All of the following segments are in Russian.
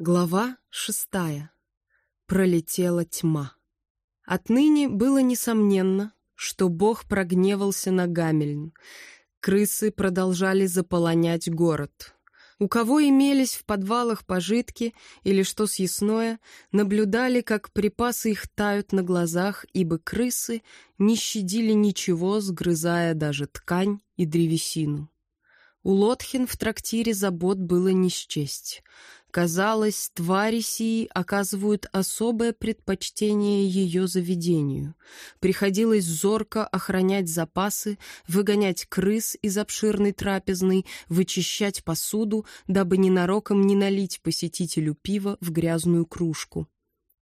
Глава шестая. Пролетела тьма. Отныне было несомненно, что Бог прогневался на Гамельн. Крысы продолжали заполонять город. У кого имелись в подвалах пожитки или что съестное, наблюдали, как припасы их тают на глазах, ибо крысы не щадили ничего, сгрызая даже ткань и древесину. У Лотхин в трактире забот было не счесть — Казалось, твари сии оказывают особое предпочтение ее заведению. Приходилось зорко охранять запасы, выгонять крыс из обширной трапезной, вычищать посуду, дабы ненароком не налить посетителю пива в грязную кружку.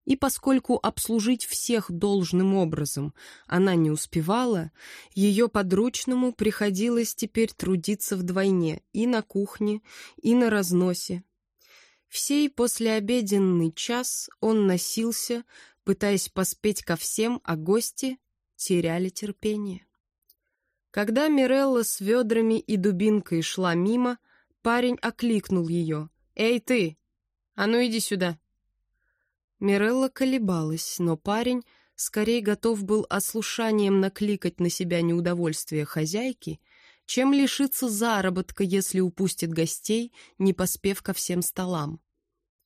И поскольку обслужить всех должным образом она не успевала, ее подручному приходилось теперь трудиться вдвойне и на кухне, и на разносе, в сей послеобеденный час он носился, пытаясь поспеть ко всем, а гости теряли терпение. Когда Мирелла с ведрами и дубинкой шла мимо, парень окликнул ее. «Эй, ты! А ну иди сюда!» Мирелла колебалась, но парень скорее готов был ослушанием накликать на себя неудовольствие хозяйки, чем лишиться заработка, если упустит гостей, не поспев ко всем столам.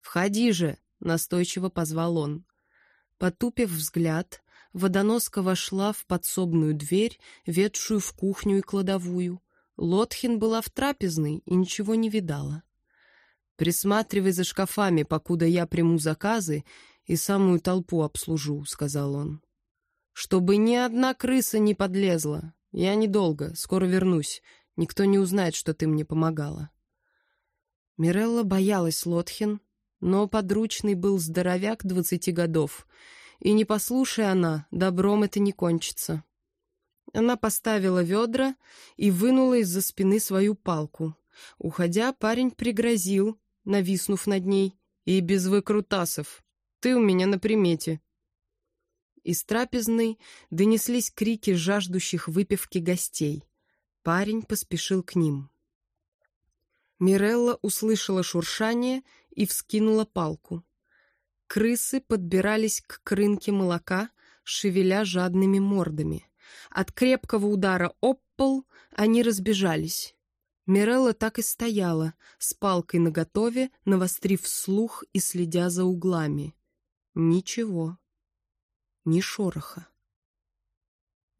«Входи же!» — настойчиво позвал он. Потупив взгляд, водоноска вошла в подсобную дверь, ведшую в кухню и кладовую. Лотхин была в трапезной и ничего не видала. «Присматривай за шкафами, покуда я приму заказы и самую толпу обслужу», — сказал он. «Чтобы ни одна крыса не подлезла. Я недолго, скоро вернусь. Никто не узнает, что ты мне помогала». Мирелла боялась Лотхин, но подручный был здоровяк двадцати годов, и не послушая она, добром это не кончится. Она поставила ведра и вынула из-за спины свою палку. Уходя, парень пригрозил, нависнув над ней, и без выкрутасов. «Ты у меня на примете». Из трапезной донеслись крики жаждущих выпивки гостей. Парень поспешил к ним. Мирелла услышала шуршание и вскинула палку. Крысы подбирались к крынке молока, шевеля жадными мордами. От крепкого удара об пол они разбежались. Мирелла так и стояла, с палкой наготове, навострив слух и следя за углами. Ничего. Ни шороха.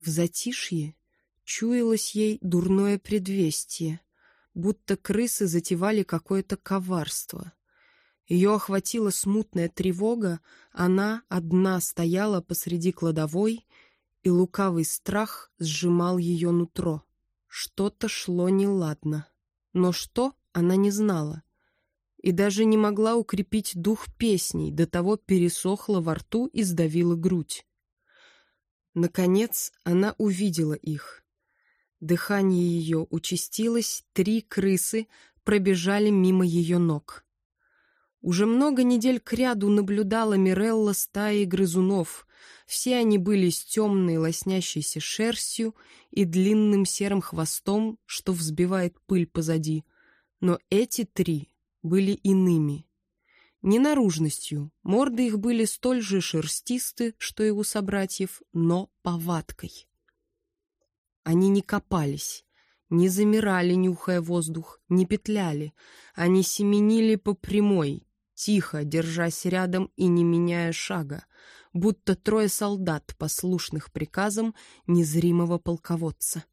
В затишье чуялось ей дурное предвестие, будто крысы затевали какое-то коварство. Ее охватила смутная тревога, она одна стояла посреди кладовой, и лукавый страх сжимал ее нутро. Что-то шло неладно. Но что, она не знала. И даже не могла укрепить дух песней, до того пересохла во рту и сдавила грудь. Наконец она увидела их. Дыхание ее участилось, три крысы пробежали мимо ее ног. Уже много недель кряду наблюдала Мирелла стаи грызунов. Все они были с темной лоснящейся шерстью и длинным серым хвостом, что взбивает пыль позади. Но эти три были иными. Не наружностью, морды их были столь же шерстисты, что и у собратьев, но повадкой. Они не копались, не замирали, нюхая воздух, не петляли. Они семенили по прямой, тихо, держась рядом и не меняя шага, будто трое солдат, послушных приказам незримого полководца.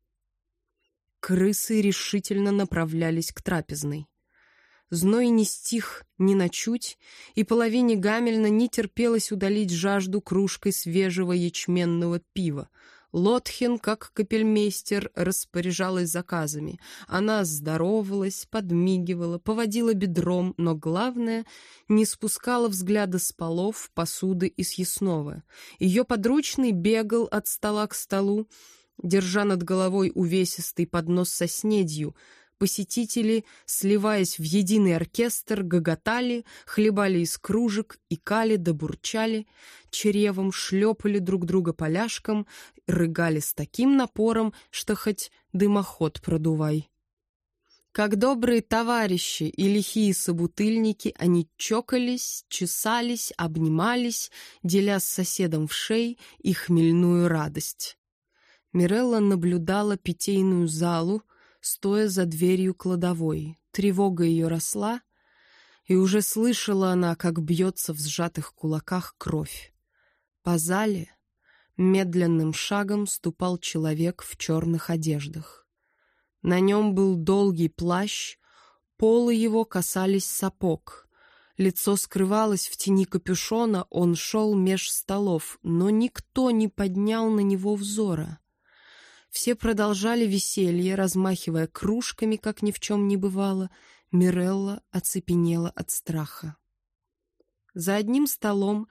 Крысы решительно направлялись к трапезной. Зной не стих ни на чуть, и половине Гамельна не терпелось удалить жажду кружкой свежего ячменного пива — Лотхин, как капельмейстер, распоряжалась заказами. Она здоровалась, подмигивала, поводила бедром, но, главное, не спускала взгляда с полов, посуды и съестного. Ее подручный бегал от стола к столу, держа над головой увесистый поднос со снедью — Посетители, сливаясь в единый оркестр, гоготали, хлебали из кружек, икали да бурчали, чревом шлепали друг друга поляшком, рыгали с таким напором, что хоть дымоход продувай. Как добрые товарищи и лихие собутыльники, они чокались, чесались, обнимались, деля с соседом в шей и хмельную радость. Мирелла наблюдала питейную залу, стоя за дверью кладовой. Тревога ее росла, и уже слышала она, как бьется в сжатых кулаках кровь. По зале медленным шагом ступал человек в черных одеждах. На нем был долгий плащ, полы его касались сапог. Лицо скрывалось в тени капюшона, он шел меж столов, но никто не поднял на него взора. Все продолжали веселье, размахивая кружками, как ни в чем не бывало. Мирелла оцепенела от страха. За одним столом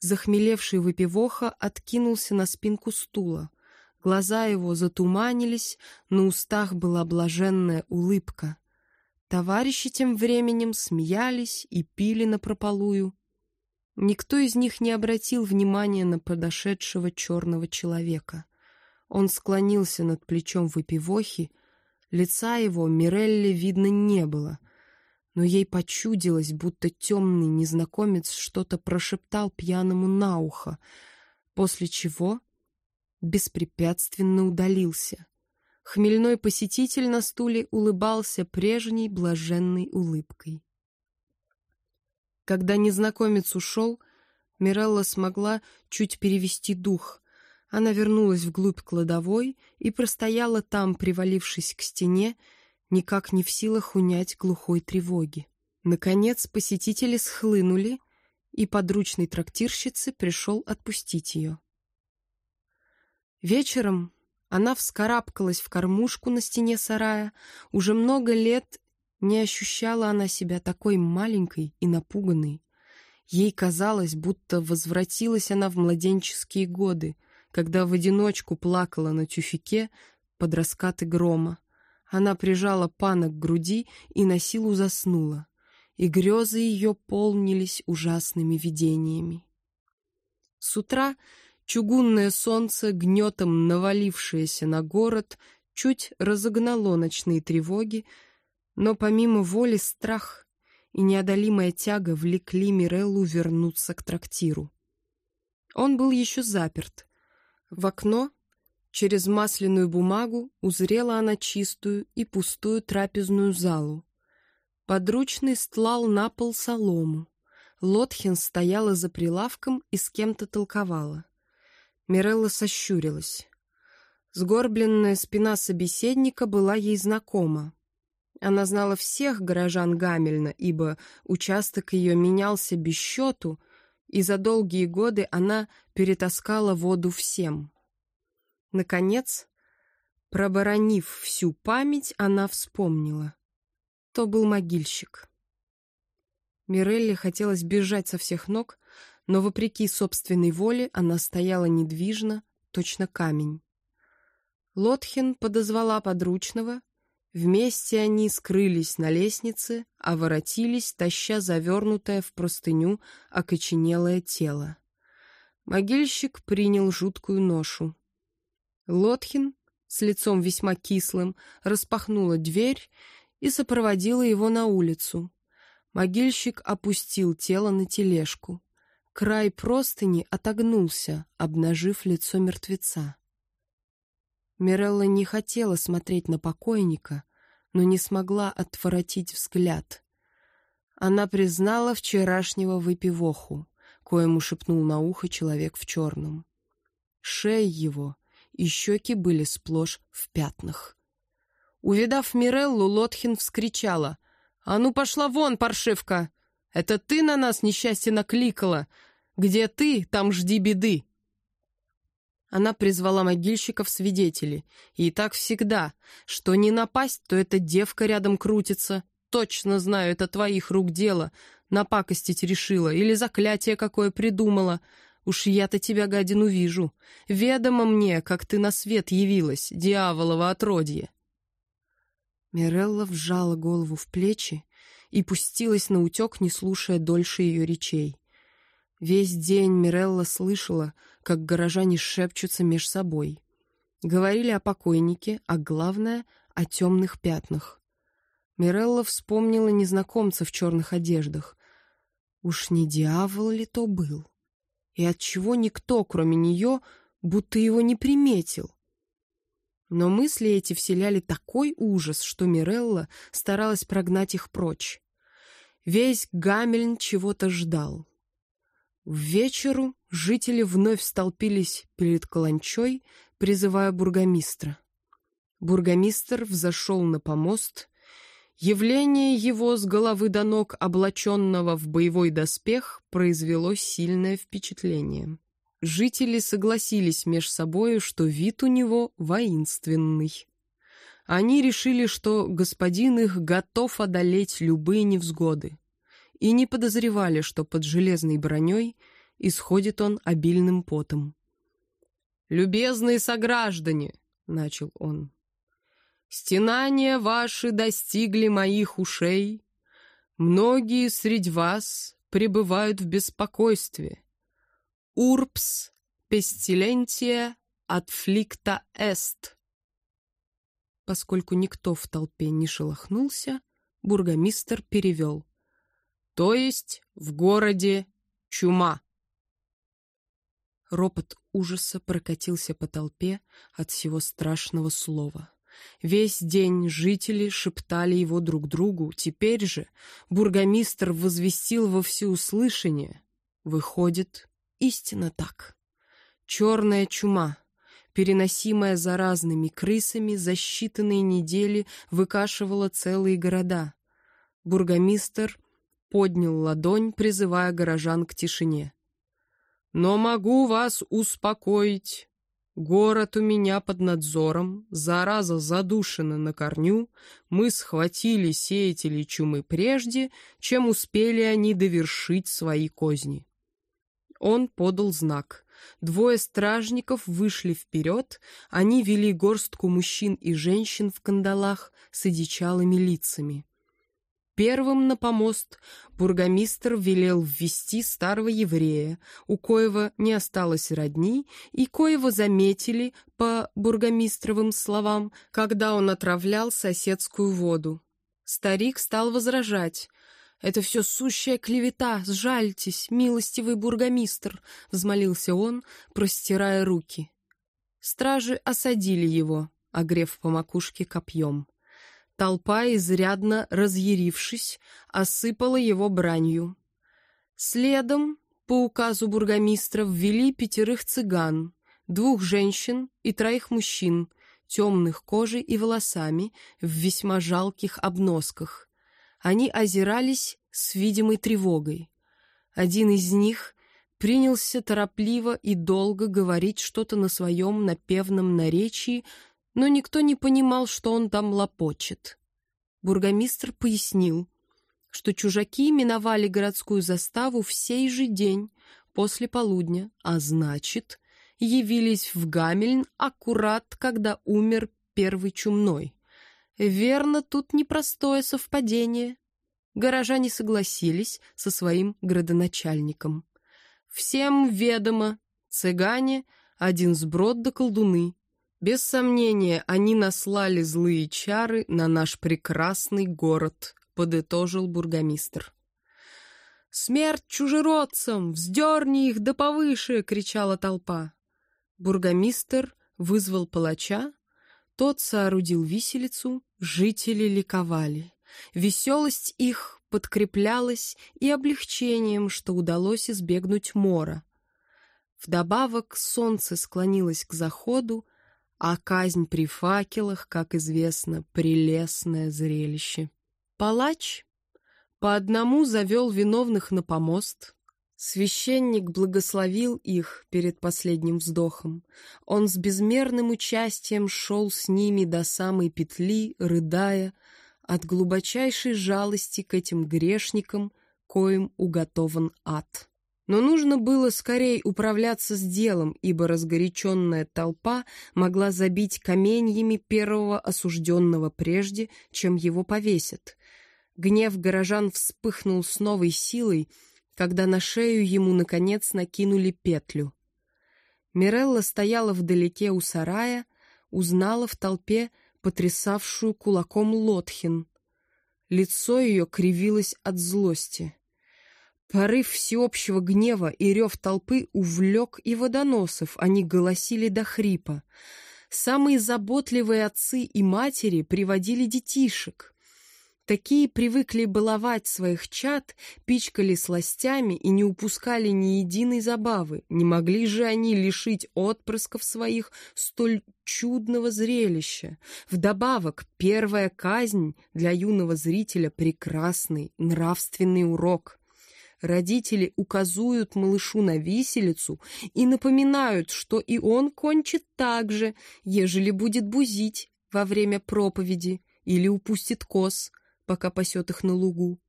захмелевший выпивоха откинулся на спинку стула. Глаза его затуманились, на устах была блаженная улыбка. Товарищи тем временем смеялись и пили напропалую. Никто из них не обратил внимания на подошедшего черного человека. Он склонился над плечом выпивохи, лица его Мирелли видно не было, но ей почудилось, будто темный незнакомец что-то прошептал пьяному на ухо, после чего беспрепятственно удалился. Хмельной посетитель на стуле улыбался прежней блаженной улыбкой. Когда незнакомец ушел, Мирелла смогла чуть перевести дух. Она вернулась вглубь кладовой и простояла там, привалившись к стене, никак не в силах унять глухой тревоги. Наконец посетители схлынули, и подручный трактирщице пришел отпустить ее. Вечером она вскарабкалась в кормушку на стене сарая. Уже много лет не ощущала она себя такой маленькой и напуганной. Ей казалось, будто возвратилась она в младенческие годы, когда в одиночку плакала на тюфике под раскаты грома. Она прижала пана к груди и на силу заснула, и грезы ее полнились ужасными видениями. С утра чугунное солнце, гнетом навалившееся на город, чуть разогнало ночные тревоги, но помимо воли страх и неодолимая тяга влекли Миреллу вернуться к трактиру. Он был еще заперт, в окно через масляную бумагу узрела она чистую и пустую трапезную залу. Подручный стлал на пол солому. Лотхин стояла за прилавком и с кем-то толковала. Мирелла сощурилась. Сгорбленная спина собеседника была ей знакома. Она знала всех горожан Гамельна, ибо участок ее менялся без счету — и за долгие годы она перетаскала воду всем. Наконец, проборонив всю память, она вспомнила. То был могильщик. Мирелли хотелось бежать со всех ног, но, вопреки собственной воле, она стояла недвижно, точно камень. Лотхин подозвала подручного — Вместе они скрылись на лестнице, а воротились, таща завернутое в простыню окоченелое тело. Могильщик принял жуткую ношу. Лотхин, с лицом весьма кислым, распахнула дверь и сопроводила его на улицу. Могильщик опустил тело на тележку. Край простыни отогнулся, обнажив лицо мертвеца. Мирелла не хотела смотреть на покойника, но не смогла отворотить взгляд. Она признала вчерашнего выпивоху, коему шепнул на ухо человек в черном. Шея его и щеки были сплошь в пятнах. Увидав Миреллу, Лотхин вскричала. «А ну пошла вон, паршивка! Это ты на нас несчастье накликала! Где ты, там жди беды!» Она призвала могильщиков свидетелей. И так всегда. Что не напасть, то эта девка рядом крутится. Точно знаю, это твоих рук дело. Напакостить решила или заклятие какое придумала. Уж я-то тебя, гадину, вижу. Ведомо мне, как ты на свет явилась, дьяволово отродье. Мирелла вжала голову в плечи и пустилась на утек, не слушая дольше ее речей. Весь день Мирелла слышала, как горожане шепчутся меж собой. Говорили о покойнике, а главное — о темных пятнах. Мирелла вспомнила незнакомца в черных одеждах. Уж не дьявол ли то был? И отчего никто, кроме нее, будто его не приметил? Но мысли эти вселяли такой ужас, что Мирелла старалась прогнать их прочь. Весь Гамельн чего-то ждал. В вечеру жители вновь столпились перед каланчой, призывая бургомистра. Бургомистр взошел на помост. Явление его с головы до ног, облаченного в боевой доспех, произвело сильное впечатление. Жители согласились меж собою, что вид у него воинственный. Они решили, что господин их готов одолеть любые невзгоды, и не подозревали, что под железной броней исходит он обильным потом. «Любезные сограждане!» — начал он. «Стенания ваши достигли моих ушей. Многие среди вас пребывают в беспокойстве. Урбс пестилентия отфликта эст». Поскольку никто в толпе не шелохнулся, бургомистр перевел. «То есть в городе чума». Ропот ужаса прокатился по толпе от всего страшного слова. Весь день жители шептали его друг другу. Теперь же бургомистр возвестил во всеуслышание. Выходит, истинно так. Черная чума, переносимая заразными крысами, за считанные недели выкашивала целые города. Бургомистр поднял ладонь, призывая горожан к тишине. Но могу вас успокоить. Город у меня под надзором, зараза задушена на корню, мы схватили сеятелей чумы прежде, чем успели они довершить свои козни. Он подал знак. Двое стражников вышли вперед, они вели горстку мужчин и женщин в кандалах с одичалыми лицами. Первым на помост бургомистр велел ввести старого еврея, у коего не осталось родни, и коего заметили, по бургомистровым словам, когда он отравлял соседскую воду. Старик стал возражать. «Это все сущая клевета, сжальтесь, милостивый бургомистр», — взмолился он, простирая руки. Стражи осадили его, огрев по макушке копьем. Толпа, изрядно разъярившись, осыпала его бранью. Следом, по указу бургомистра, ввели пятерых цыган, двух женщин и троих мужчин, темных кожей и волосами, в весьма жалких обносках. Они озирались с видимой тревогой. Один из них принялся торопливо и долго говорить что-то на своем напевном наречии, но никто не понимал, что он там лопочет. Бургомистр пояснил, что чужаки миновали городскую заставу в сей же день после полудня, а значит, явились в Гамельн аккурат, когда умер первый чумной. Верно, тут непростое совпадение. Горожане согласились со своим градоначальником. Всем ведомо, цыгане — один сброд да колдуны, без сомнения, они наслали злые чары на наш прекрасный город, подытожил бургомистр. «Смерть чужеродцам! Вздерни их да повыше!» — кричала толпа. Бургомистр вызвал палача, тот соорудил виселицу, жители ликовали. Веселость их подкреплялась и облегчением, что удалось избегнуть мора. Вдобавок солнце склонилось к заходу, а казнь при факелах, как известно, прелестное зрелище. Палач по одному завел виновных на помост. Священник благословил их перед последним вздохом. Он с безмерным участием шел с ними до самой петли, рыдая, от глубочайшей жалости к этим грешникам, коим уготован ад. Но нужно было скорее управляться с делом, ибо разгоряченная толпа могла забить каменьями первого осужденного прежде, чем его повесят. Гнев горожан вспыхнул с новой силой, когда на шею ему, наконец, накинули петлю. Мирелла стояла вдалеке у сарая, узнала в толпе потрясавшую кулаком Лотхин. Лицо ее кривилось от злости. Порыв всеобщего гнева и рев толпы увлек и водоносов, они голосили до хрипа. Самые заботливые отцы и матери приводили детишек. Такие привыкли баловать своих чад, пичкали сластями и не упускали ни единой забавы. Не могли же они лишить отпрысков своих столь чудного зрелища. Вдобавок, первая казнь для юного зрителя — прекрасный нравственный урок. Родители указуют малышу на виселицу и напоминают, что и он кончит так же, ежели будет бузить во время проповеди или упустит коз — пока пасет их на лугу.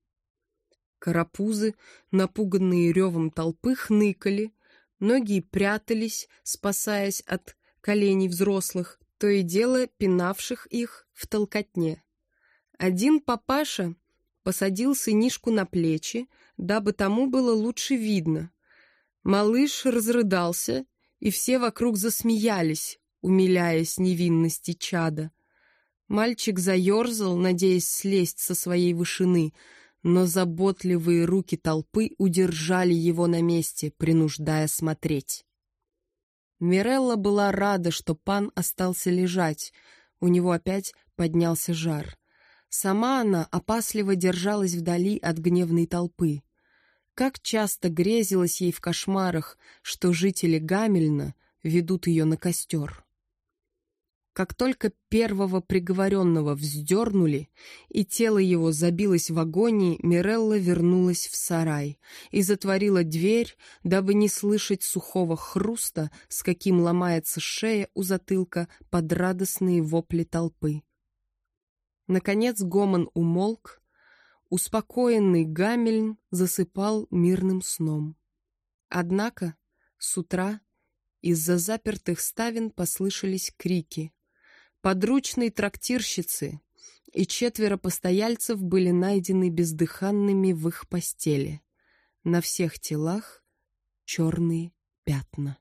Карапузы, напуганные ревом толпы, хныкали, многие прятались, спасаясь от коленей взрослых, то и дело пинавших их в толкотне. Один папаша посадил сынишку на плечи, дабы тому было лучше видно. Малыш разрыдался, и все вокруг засмеялись, умиляясь невинности чада. Мальчик заерзал, надеясь слезть со своей вышины, но заботливые руки толпы удержали его на месте, принуждая смотреть. Мирелла была рада, что пан остался лежать. У него опять поднялся жар. Сама она опасливо держалась вдали от гневной толпы. Как часто грезилось ей в кошмарах, что жители Гамельна ведут ее на костер. Как только первого приговоренного вздернули, и тело его забилось в агонии, Мирелла вернулась в сарай и затворила дверь, дабы не слышать сухого хруста, с каким ломается шея у затылка под радостные вопли толпы. Наконец гомон умолк, успокоенный Гамельн засыпал мирным сном. Однако с утра из-за запертых ставен послышались крики — подручной трактирщицы и четверо постояльцев были найдены бездыханными в их постели. На всех телах черные пятна.